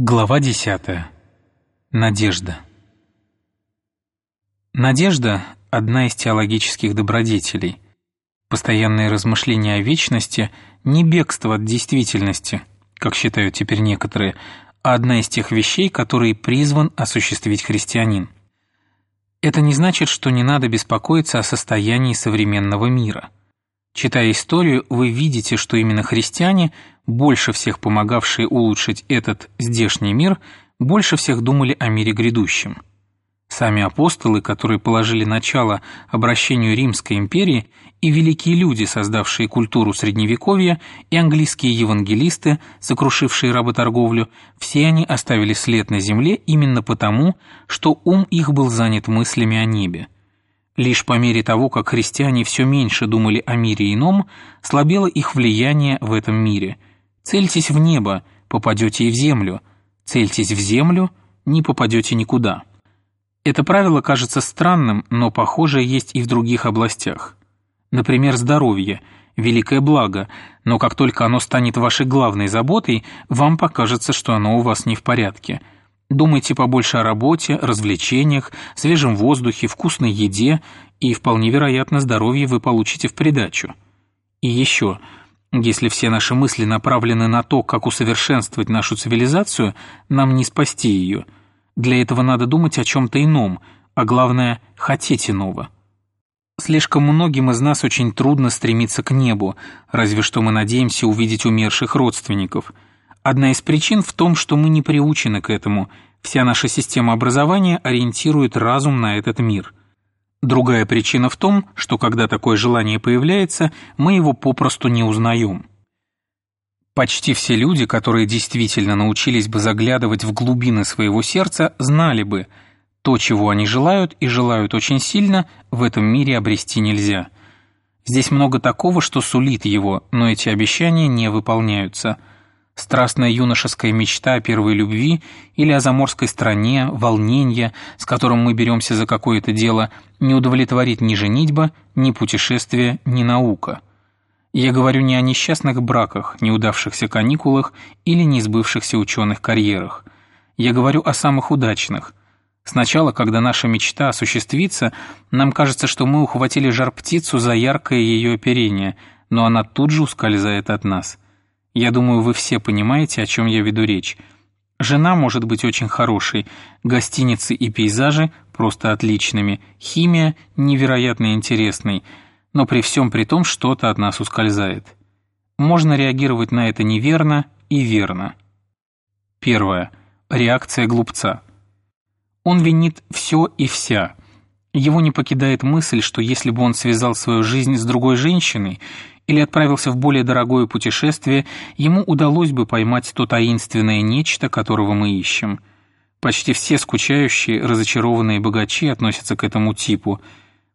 Глава 10. Надежда. Надежда – одна из теологических добродетелей. Постоянные размышления о вечности – не бегство от действительности, как считают теперь некоторые, а одна из тех вещей, которые призван осуществить христианин. Это не значит, что не надо беспокоиться о состоянии современного мира – Читая историю, вы видите, что именно христиане, больше всех помогавшие улучшить этот здешний мир, больше всех думали о мире грядущем. Сами апостолы, которые положили начало обращению Римской империи, и великие люди, создавшие культуру Средневековья, и английские евангелисты, сокрушившие работорговлю, все они оставили след на земле именно потому, что ум их был занят мыслями о небе. Лишь по мере того, как христиане все меньше думали о мире ином, слабело их влияние в этом мире. Цельтесь в небо, попадете и в землю. Цельтесь в землю, не попадете никуда. Это правило кажется странным, но похожее есть и в других областях. Например, здоровье – великое благо, но как только оно станет вашей главной заботой, вам покажется, что оно у вас не в порядке – Думайте побольше о работе, развлечениях, свежем воздухе, вкусной еде, и вполне вероятно здоровье вы получите в придачу. И еще, если все наши мысли направлены на то, как усовершенствовать нашу цивилизацию, нам не спасти ее. Для этого надо думать о чем-то ином, а главное – хотеть иного. Слишком многим из нас очень трудно стремиться к небу, разве что мы надеемся увидеть умерших родственников – Одна из причин в том, что мы не приучены к этому. Вся наша система образования ориентирует разум на этот мир. Другая причина в том, что когда такое желание появляется, мы его попросту не узнаем. Почти все люди, которые действительно научились бы заглядывать в глубины своего сердца, знали бы, то, чего они желают и желают очень сильно, в этом мире обрести нельзя. Здесь много такого, что сулит его, но эти обещания не выполняются – страстная юношеская мечта о первой любви или о заморской стране, волнение, с которым мы беремся за какое-то дело, не удовлетворит ни женитьба, ни путешествие, ни наука. Я говорю не о несчастных браках, неудавшихся каникулах или несбывшихся ученых карьерах. Я говорю о самых удачных. Сначала, когда наша мечта осуществится, нам кажется, что мы ухватили жар-птицу за яркое ее оперение, но она тут же ускользает от нас – я думаю, вы все понимаете, о чем я веду речь. Жена может быть очень хорошей, гостиницы и пейзажи просто отличными, химия невероятно интересной, но при всем при том что-то от нас ускользает. Можно реагировать на это неверно и верно. Первое. Реакция глупца. Он винит все и вся. Его не покидает мысль, что если бы он связал свою жизнь с другой женщиной или отправился в более дорогое путешествие, ему удалось бы поймать то таинственное нечто, которого мы ищем. Почти все скучающие, разочарованные богачи относятся к этому типу.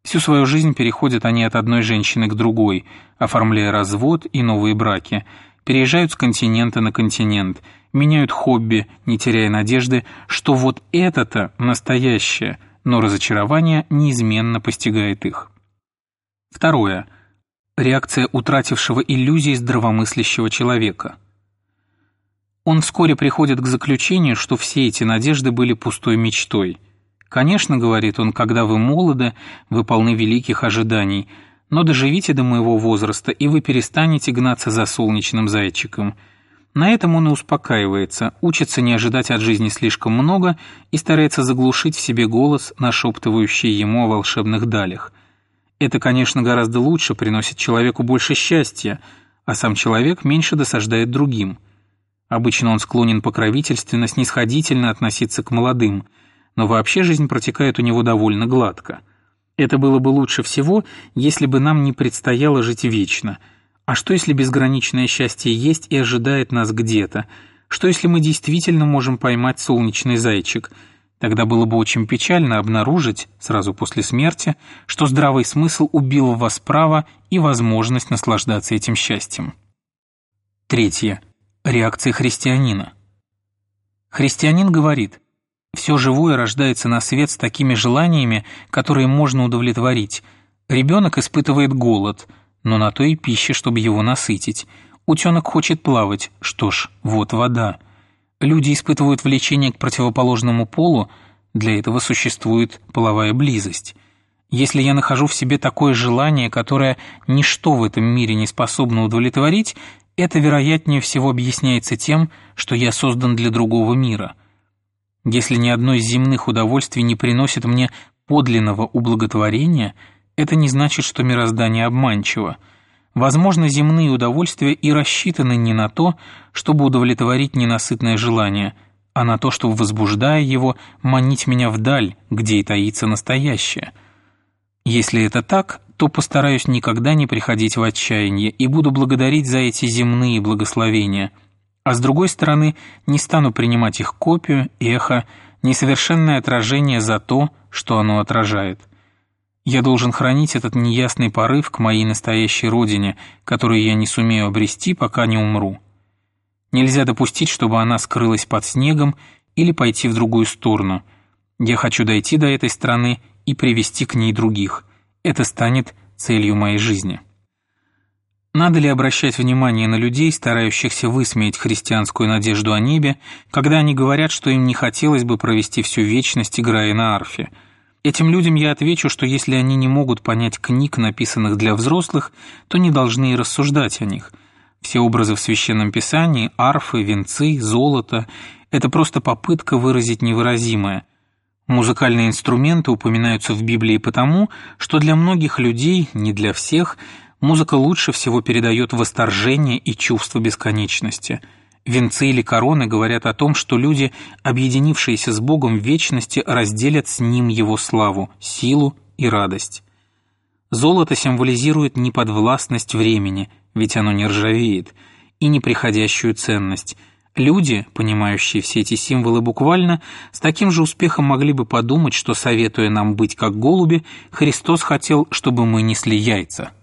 Всю свою жизнь переходят они от одной женщины к другой, оформляя развод и новые браки, переезжают с континента на континент, меняют хобби, не теряя надежды, что вот это-то настоящее, но разочарование неизменно постигает их. Второе – Реакция утратившего иллюзии здравомыслящего человека. Он вскоре приходит к заключению, что все эти надежды были пустой мечтой. «Конечно, — говорит он, — когда вы молоды, вы полны великих ожиданий, но доживите до моего возраста, и вы перестанете гнаться за солнечным зайчиком». На этом он и успокаивается, учится не ожидать от жизни слишком много и старается заглушить в себе голос, нашептывающий ему о волшебных далях – это, конечно, гораздо лучше, приносит человеку больше счастья, а сам человек меньше досаждает другим. Обычно он склонен покровительственно, снисходительно относиться к молодым, но вообще жизнь протекает у него довольно гладко. Это было бы лучше всего, если бы нам не предстояло жить вечно. А что если безграничное счастье есть и ожидает нас где-то? Что если мы действительно можем поймать солнечный зайчик – Тогда было бы очень печально обнаружить, сразу после смерти, что здравый смысл убил в вас право и возможность наслаждаться этим счастьем. Третье. Реакция христианина. Христианин говорит, «Все живое рождается на свет с такими желаниями, которые можно удовлетворить. Ребенок испытывает голод, но на то и пища, чтобы его насытить. Утенок хочет плавать, что ж, вот вода». Люди испытывают влечение к противоположному полу, для этого существует половая близость. Если я нахожу в себе такое желание, которое ничто в этом мире не способно удовлетворить, это, вероятнее всего, объясняется тем, что я создан для другого мира. Если ни одно из земных удовольствий не приносит мне подлинного ублаготворения, это не значит, что мироздание обманчиво. Возможно, земные удовольствия и рассчитаны не на то, чтобы удовлетворить ненасытное желание, а на то, чтобы, возбуждая его, манить меня вдаль, где и таится настоящее. Если это так, то постараюсь никогда не приходить в отчаяние и буду благодарить за эти земные благословения, а с другой стороны, не стану принимать их копию, эхо, несовершенное отражение за то, что оно отражает. Я должен хранить этот неясный порыв к моей настоящей родине, которую я не сумею обрести, пока не умру. Нельзя допустить, чтобы она скрылась под снегом или пойти в другую сторону. Я хочу дойти до этой страны и привести к ней других. Это станет целью моей жизни. Надо ли обращать внимание на людей, старающихся высмеять христианскую надежду о небе, когда они говорят, что им не хотелось бы провести всю вечность, играя на арфе? Этим людям я отвечу, что если они не могут понять книг, написанных для взрослых, то не должны и рассуждать о них. Все образы в Священном Писании, арфы, венцы, золото – это просто попытка выразить невыразимое. Музыкальные инструменты упоминаются в Библии потому, что для многих людей, не для всех – Музыка лучше всего передает восторжение и чувство бесконечности. Венцы или короны говорят о том, что люди, объединившиеся с Богом в вечности, разделят с Ним Его славу, силу и радость. Золото символизирует неподвластность времени, ведь оно не ржавеет, и неприходящую ценность. Люди, понимающие все эти символы буквально, с таким же успехом могли бы подумать, что, советуя нам быть как голуби, Христос хотел, чтобы мы несли яйца –